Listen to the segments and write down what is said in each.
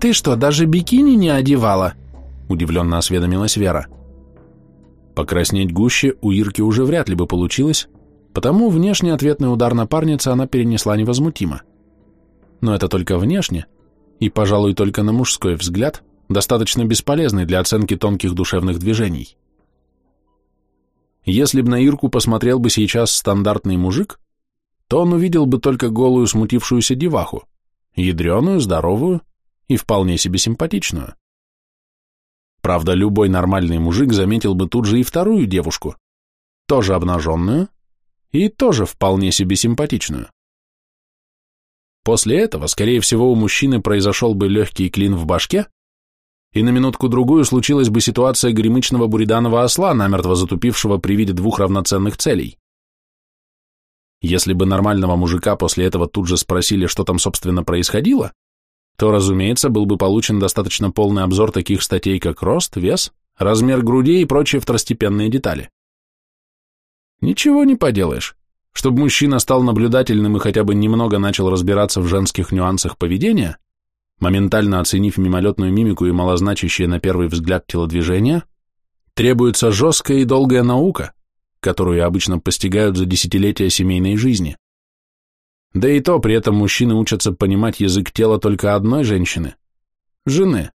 «Ты что, даже бикини не одевала?» – удивленно осведомилась Вера. Покраснеть гуще у Ирки уже вряд ли бы получилось, потому внешний ответный удар напарницы она перенесла невозмутимо. Но это только внешне, и, пожалуй, только на мужской взгляд, достаточно бесполезный для оценки тонких душевных движений. Если б на Ирку посмотрел бы сейчас стандартный мужик, то он увидел бы только голую смутившуюся деваху, ядреную, здоровую и вполне себе симпатичную. Правда, любой нормальный мужик заметил бы тут же и вторую девушку, тоже обнаженную и тоже вполне себе симпатичную. После этого, скорее всего, у мужчины произошел бы легкий клин в башке, и на минутку-другую случилась бы ситуация гремычного буриданова осла, намертво затупившего при виде двух равноценных целей. Если бы нормального мужика после этого тут же спросили, что там, собственно, происходило, то, разумеется, был бы получен достаточно полный обзор таких статей, как рост, вес, размер грудей и прочие второстепенные детали. Ничего не поделаешь. Чтобы мужчина стал наблюдательным и хотя бы немного начал разбираться в женских нюансах поведения, моментально оценив мимолетную мимику и малозначащее на первый взгляд телодвижение, требуется жесткая и долгая наука, которую обычно постигают за десятилетия семейной жизни. Да и то при этом мужчины учатся понимать язык тела только одной женщины – жены.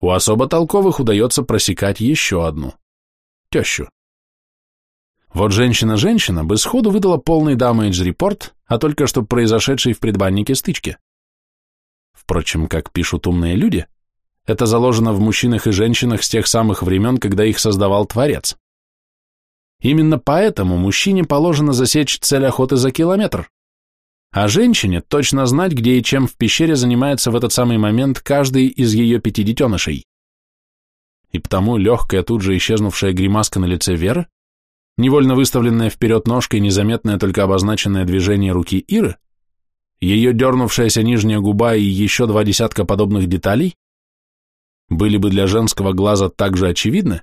У особо толковых удается просекать еще одну – тещу. Вот женщина-женщина бы сходу выдала полный дамейдж-репорт о только что произошедшей в предбаннике стычке. Впрочем, как пишут умные люди, это заложено в мужчинах и женщинах с тех самых времен, когда их создавал Творец. Именно поэтому мужчине положено засечь цель охоты за километр, а женщине точно знать, где и чем в пещере занимается в этот самый момент каждый из ее пяти детенышей. И потому легкая, тут же исчезнувшая гримаска на лице Веры невольно выставленная вперед ножкой незаметное только обозначенное движение руки Иры, ее дернувшаяся нижняя губа и еще два десятка подобных деталей были бы для женского глаза так же очевидны,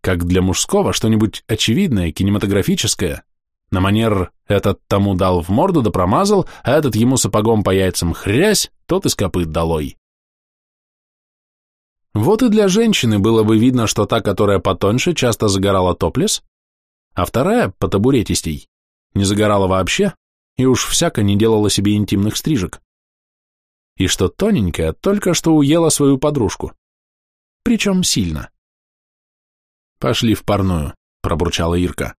как для мужского что-нибудь очевидное, кинематографическое, на манер «этот тому дал в морду да промазал, а этот ему сапогом по яйцам хрясь, тот из копыт долой». Вот и для женщины было бы видно, что та, которая потоньше, часто загорала топлес, а вторая, по табуретистей, не загорала вообще и уж всяко не делала себе интимных стрижек. И что тоненькая только что уела свою подружку. Причем сильно. «Пошли в парную», — пробурчала Ирка.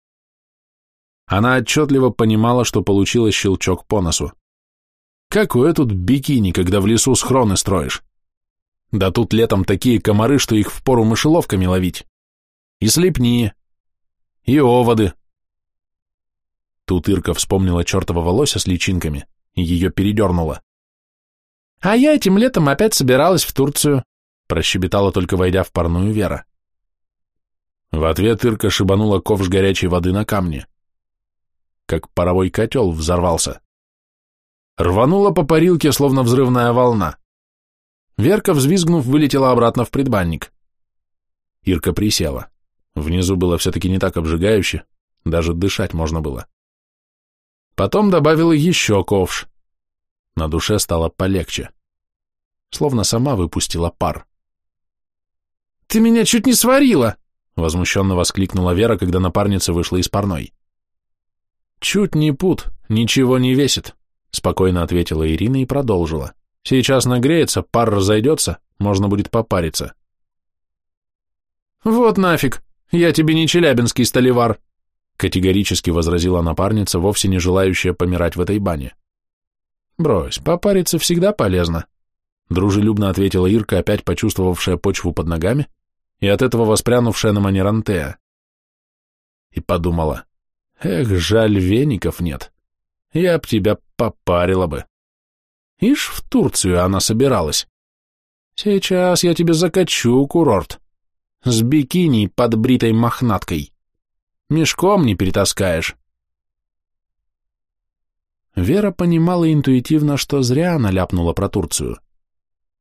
Она отчетливо понимала, что получилось щелчок по носу. Какое тут бикини, когда в лесу схроны строишь? Да тут летом такие комары, что их впору мышеловками ловить. И слепние, и оводы. Тут Ирка вспомнила чертова лося с личинками, и ее передернуло. «А я этим летом опять собиралась в Турцию», прощебетала только войдя в парную Вера. В ответ Ирка шибанула ковш горячей воды на камне. Как паровой котел взорвался. Рванула по парилке, словно взрывная волна. Верка, взвизгнув, вылетела обратно в предбанник. Ирка присела. Внизу было все-таки не так обжигающе, даже дышать можно было. Потом добавила еще ковш. На душе стало полегче. Словно сама выпустила пар. «Ты меня чуть не сварила!» — возмущенно воскликнула Вера, когда напарница вышла из парной. «Чуть не пут, ничего не весит», — спокойно ответила Ирина и продолжила. «Сейчас нагреется, пар разойдется, можно будет попариться». «Вот нафиг!» «Я тебе не челябинский столевар», — категорически возразила напарница, вовсе не желающая помирать в этой бане. «Брось, попариться всегда полезно», — дружелюбно ответила Ирка, опять почувствовавшая почву под ногами и от этого воспрянувшая на манер Антея. И подумала, эх, жаль, веников нет. Я б тебя попарила бы. Ишь, в Турцию она собиралась. Сейчас я тебе закачу курорт с бикини под бритой мохнаткой. Мешком не перетаскаешь. Вера понимала интуитивно, что зря она ляпнула про Турцию.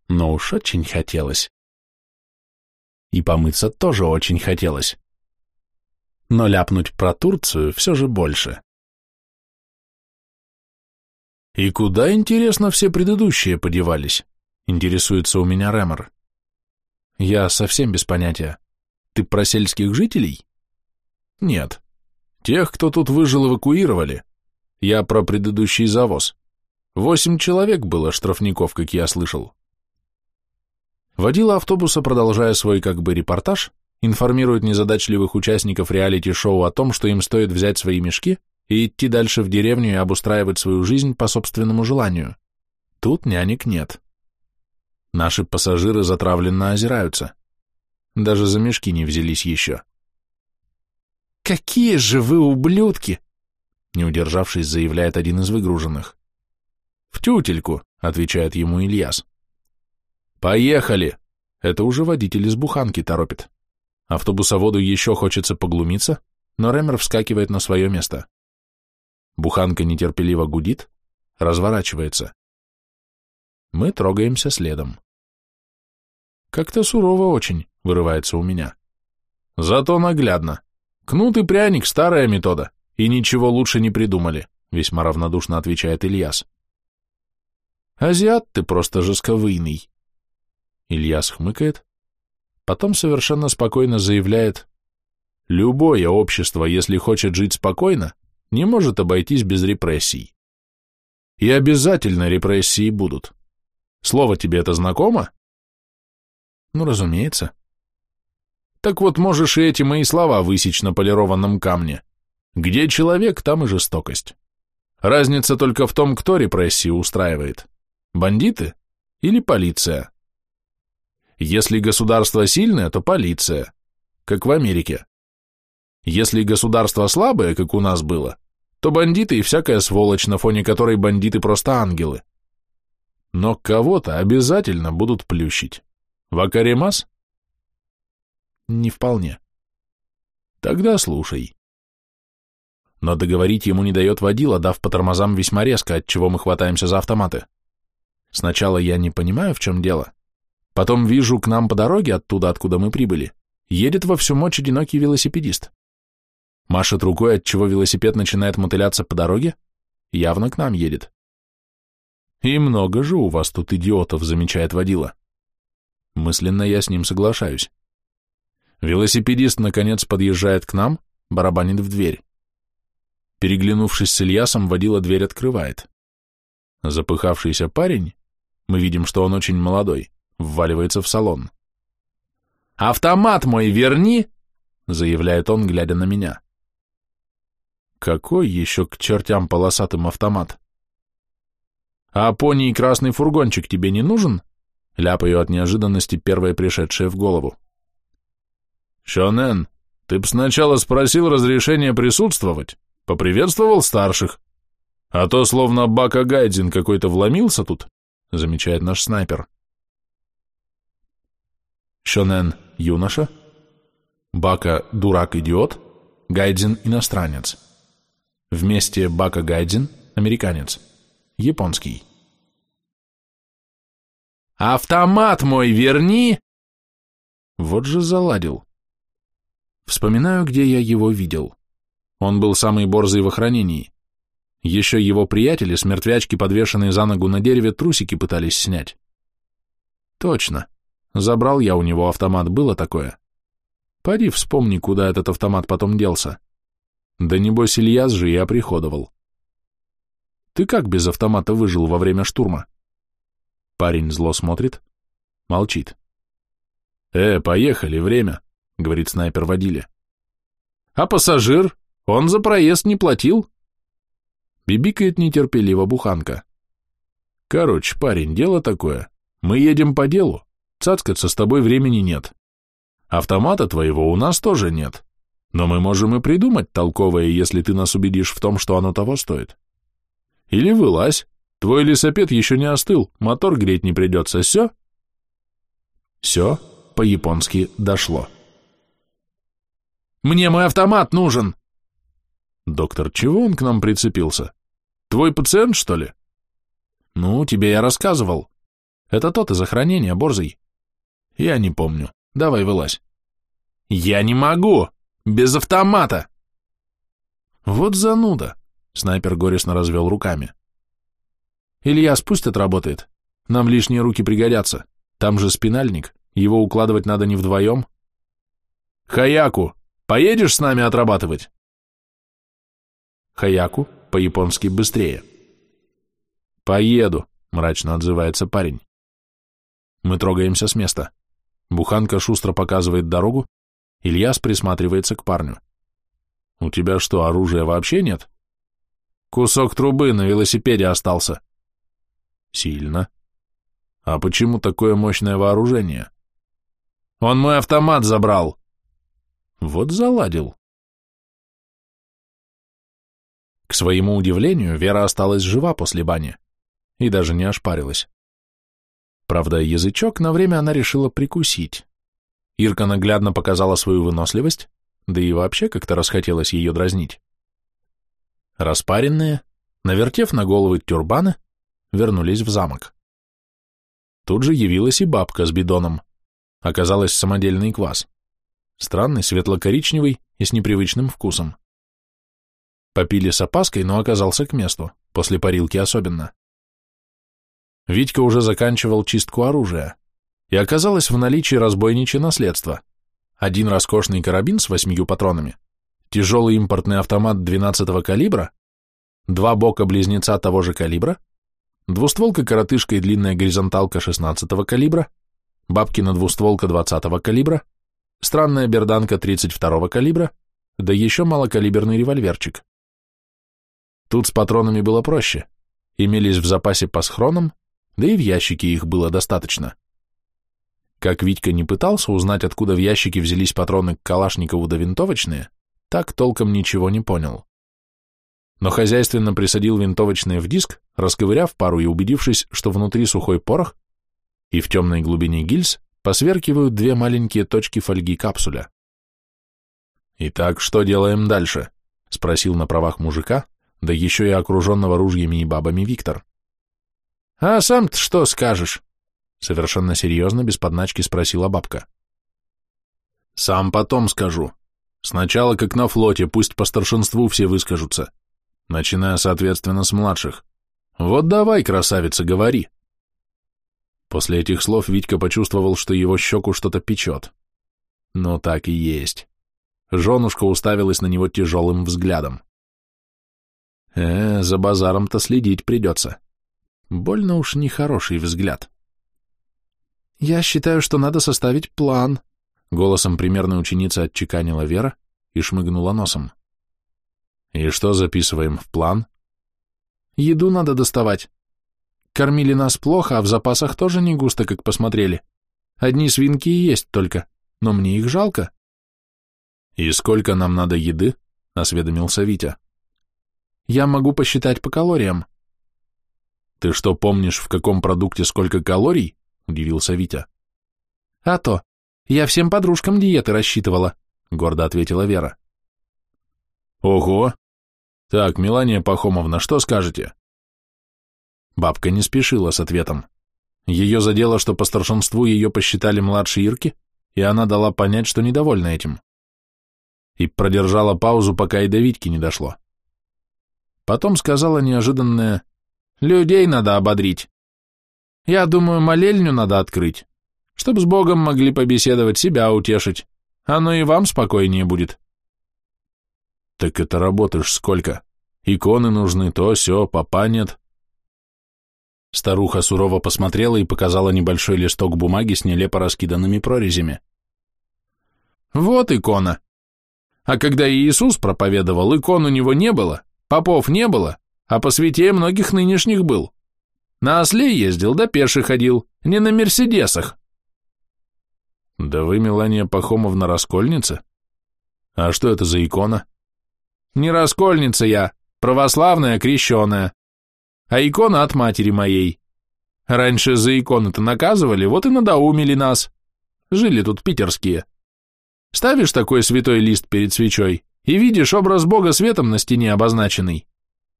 Но уж очень хотелось. И помыться тоже очень хотелось. Но ляпнуть про Турцию все же больше. И куда, интересно, все предыдущие подевались? Интересуется у меня Рэмор. Я совсем без понятия. Ты про сельских жителей? Нет. Тех, кто тут выжил, эвакуировали. Я про предыдущий завоз. Восемь человек было штрафников, как я слышал. Водила автобуса, продолжая свой как бы репортаж, информирует незадачливых участников реалити-шоу о том, что им стоит взять свои мешки и идти дальше в деревню и обустраивать свою жизнь по собственному желанию. Тут нянек нет. Наши пассажиры затравленно озираются. Даже за мешки не взялись еще. «Какие же вы ублюдки!» Не удержавшись, заявляет один из выгруженных. «В тютельку», — отвечает ему Ильяс. «Поехали!» Это уже водитель из буханки торопит. Автобусоводу еще хочется поглумиться, но Ремер вскакивает на свое место. Буханка нетерпеливо гудит, разворачивается. Мы трогаемся следом. Как-то сурово очень, вырывается у меня. Зато наглядно. Кнут и пряник — старая метода, и ничего лучше не придумали, весьма равнодушно отвечает Ильяс. Азиат ты просто жестковыйный. Ильяс хмыкает, потом совершенно спокойно заявляет, любое общество, если хочет жить спокойно, не может обойтись без репрессий. И обязательно репрессии будут. Слово тебе это знакомо? Ну, разумеется. Так вот, можешь и эти мои слова высечь на полированном камне. Где человек, там и жестокость. Разница только в том, кто репрессии устраивает. Бандиты или полиция? Если государство сильное, то полиция, как в Америке. Если государство слабое, как у нас было, то бандиты и всякая сволочь, на фоне которой бандиты просто ангелы. Но кого-то обязательно будут плющить. Вакаримас? Не вполне. Тогда слушай. Но договорить ему не дает водила, дав по тормозам весьма резко, от чего мы хватаемся за автоматы. Сначала я не понимаю, в чем дело, Потом вижу к нам по дороге, оттуда, откуда мы прибыли, едет во всю мощь одинокий велосипедист. Машет рукой, от чего велосипед начинает мотыляться по дороге, явно к нам едет. И много же у вас тут идиотов, замечает водила. Мысленно я с ним соглашаюсь. Велосипедист, наконец, подъезжает к нам, барабанит в дверь. Переглянувшись с Ильясом, водила дверь открывает. Запыхавшийся парень, мы видим, что он очень молодой, вваливается в салон. «Автомат мой верни!» — заявляет он, глядя на меня. «Какой еще к чертям полосатым автомат?» «А пони и красный фургончик тебе не нужен?» — ляпаю от неожиданности первое пришедшее в голову. «Шонен, ты б сначала спросил разрешения присутствовать, поприветствовал старших, а то словно Бака Гайдзин какой-то вломился тут», — замечает наш снайпер. Шонен – юноша, Бака – дурак-идиот, Гайдзин – иностранец. Вместе Бака Гайдзин – американец. Японский. «Автомат мой верни!» Вот же заладил. Вспоминаю, где я его видел. Он был самый борзый в охранении. Еще его приятели с мертвячки, подвешенные за ногу на дереве, трусики пытались снять. Точно. Забрал я у него автомат, было такое. Поди вспомни, куда этот автомат потом делся. Да небось Ильяс же и оприходовал. Ты как без автомата выжил во время штурма? Парень зло смотрит, молчит. «Э, поехали, время», — говорит снайпер водиле. «А пассажир? Он за проезд не платил?» Бибикает нетерпеливо буханка. «Короче, парень, дело такое. Мы едем по делу. Цацкаться с тобой времени нет. Автомата твоего у нас тоже нет. Но мы можем и придумать толковое, если ты нас убедишь в том, что оно того стоит. Или вылазь. Твой лесопед еще не остыл, мотор греть не придется, все? Все по-японски дошло. «Мне мой автомат нужен!» «Доктор, чего он к нам прицепился? Твой пациент, что ли?» «Ну, тебе я рассказывал. Это тот из охранения, Борзый. Я не помню. Давай вылазь. Я не могу! Без автомата! Вот зануда! Снайпер горестно развел руками. Илья спусть отработает. Нам лишние руки пригодятся. Там же спинальник, его укладывать надо не вдвоем. Хаяку, поедешь с нами отрабатывать? Хаяку, по-японски быстрее. Поеду, мрачно отзывается парень. Мы трогаемся с места. Буханка шустро показывает дорогу, Ильяс присматривается к парню. «У тебя что, оружия вообще нет?» «Кусок трубы на велосипеде остался». «Сильно. А почему такое мощное вооружение?» «Он мой автомат забрал». «Вот заладил». К своему удивлению, Вера осталась жива после бани и даже не ошпарилась. Правда, язычок на время она решила прикусить. Ирка наглядно показала свою выносливость, да и вообще как-то расхотелось ее дразнить. Распаренные, навертев на головы тюрбаны, вернулись в замок. Тут же явилась и бабка с бидоном. Оказалось самодельный квас. Странный, светло-коричневый и с непривычным вкусом. Попили с опаской, но оказался к месту, после парилки особенно. Витька уже заканчивал чистку оружия, и оказалось в наличии разбойничье наследство. Один роскошный карабин с восьмию патронами, тяжелый импортный автомат 12-го калибра, два бока-близнеца того же калибра, двустволка-коротышка и длинная горизонталка 16-го калибра, бабкина двустволка 20-го калибра, странная берданка 32-го калибра, да еще малокалиберный револьверчик. Тут с патронами было проще. Имелись в запасе по схронам, да и в ящике их было достаточно. Как Витька не пытался узнать, откуда в ящике взялись патроны к Калашникову да винтовочные, так толком ничего не понял. Но хозяйственно присадил винтовочные в диск, расковыряв пару и убедившись, что внутри сухой порох, и в темной глубине гильз посверкивают две маленькие точки фольги капсуля. «Итак, что делаем дальше?» — спросил на правах мужика, да еще и окруженного ружьями и бабами Виктор. «А сам-то что скажешь?» Совершенно серьезно, без подначки спросила бабка. «Сам потом скажу. Сначала, как на флоте, пусть по старшинству все выскажутся, начиная, соответственно, с младших. Вот давай, красавица, говори». После этих слов Витька почувствовал, что его щеку что-то печет. Но так и есть. Женушка уставилась на него тяжелым взглядом. Э, за базаром-то следить придется. Больно уж нехороший взгляд. «Я считаю, что надо составить план», — голосом примерной ученицы отчеканила Вера и шмыгнула носом. «И что записываем в план?» «Еду надо доставать. Кормили нас плохо, а в запасах тоже не густо, как посмотрели. Одни свинки и есть только, но мне их жалко». «И сколько нам надо еды?» — осведомился Витя. «Я могу посчитать по калориям», «Ты что, помнишь, в каком продукте сколько калорий?» — удивился Витя. «А то. Я всем подружкам диеты рассчитывала», — гордо ответила Вера. «Ого! Так, Мелания Пахомовна, что скажете?» Бабка не спешила с ответом. Ее задело, что по старшинству ее посчитали младше Ирки, и она дала понять, что недовольна этим. И продержала паузу, пока и до Витьки не дошло. Потом сказала неожиданное Людей надо ободрить. Я думаю, молельню надо открыть, чтоб с Богом могли побеседовать, себя утешить. Оно и вам спокойнее будет. Так это работаешь сколько? Иконы нужны, то, сё, попа нет. Старуха сурово посмотрела и показала небольшой листок бумаги с нелепо раскиданными прорезями. Вот икона. А когда Иисус проповедовал, икон у него не было, попов не было, а по свете многих нынешних был. На осле ездил, да пеше ходил, не на мерседесах. Да вы, Мелания Пахомовна, раскольница? А что это за икона? Не раскольница я, православная, крещеная. А икона от матери моей. Раньше за иконы-то наказывали, вот и надоумили нас. Жили тут питерские. Ставишь такой святой лист перед свечой и видишь образ Бога светом на стене обозначенный.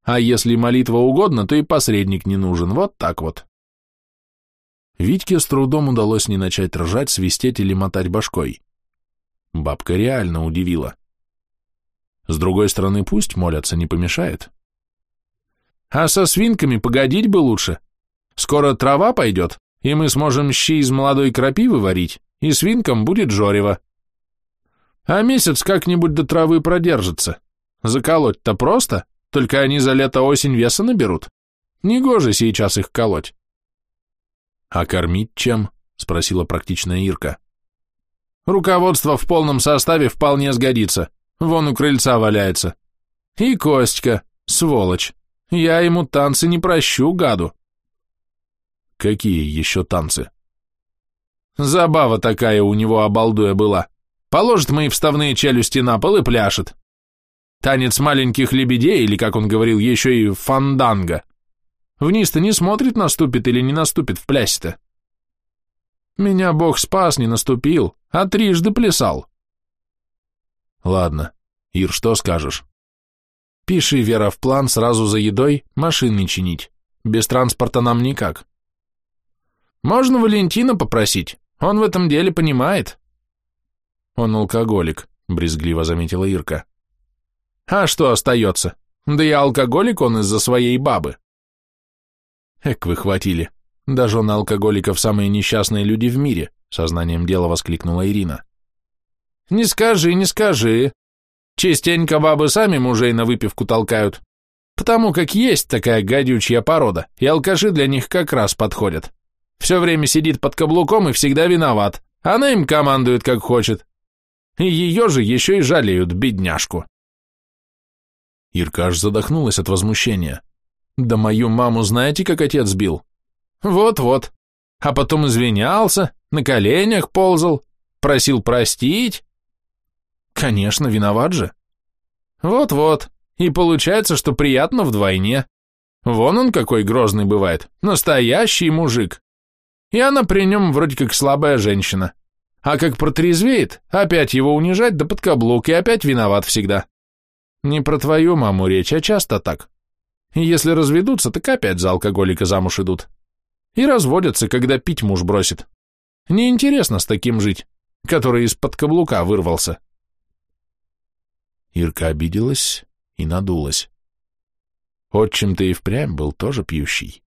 А если молитва угодно, то и посредник не нужен, вот так вот. Витьке с трудом удалось не начать ржать, свистеть или мотать башкой. Бабка реально удивила. С другой стороны, пусть молятся, не помешает. А со свинками погодить бы лучше. Скоро трава пойдет, и мы сможем щи из молодой крапивы варить, и свинкам будет жорево. А месяц как-нибудь до травы продержится. Заколоть-то просто, только они за лето-осень веса наберут. Негоже сейчас их колоть. А кормить чем? Спросила практичная Ирка. Руководство в полном составе вполне сгодится. Вон у крыльца валяется. И Костька, сволочь. Я ему танцы не прощу, гаду. Какие еще танцы? Забава такая у него обалдуя была. Положит мои вставные челюсти на пол и пляшет. Танец маленьких лебедей, или, как он говорил, еще и фанданга. Вниз-то не смотрит, наступит или не наступит в плясе-то. Меня Бог спас, не наступил, а трижды плясал. Ладно, Ир, что скажешь? Пиши, Вера, в план сразу за едой машины чинить. Без транспорта нам никак. Можно Валентина попросить, он в этом деле понимает. Он алкоголик, брезгливо заметила Ирка. А что остается? Да и алкоголик он из-за своей бабы. Эк, вы хватили. Даже он алкоголиков самые несчастные люди в мире, сознанием дела воскликнула Ирина. Не скажи, не скажи. Частенько бабы сами мужей на выпивку толкают, потому как есть такая гадючья порода, и алкаши для них как раз подходят. Все время сидит под каблуком и всегда виноват. Она им командует, как хочет. И ее же еще и жалеют, бедняжку. Ирка аж задохнулась от возмущения. Да мою маму знаете, как отец бил? Вот-вот. А потом извинялся, на коленях ползал, просил простить. Конечно, виноват же. Вот-вот. И получается, что приятно вдвойне. Вон он какой грозный бывает, настоящий мужик. И она при нем вроде как слабая женщина. А как протрезвеет, опять его унижать да под каблук, и опять виноват всегда. Не про твою маму речь, а часто так. И если разведутся, так опять за алкоголика замуж идут. И разводятся, когда пить муж бросит. Неинтересно с таким жить, который из-под каблука вырвался. Ирка обиделась и надулась. Отчим-то и впрямь был тоже пьющий.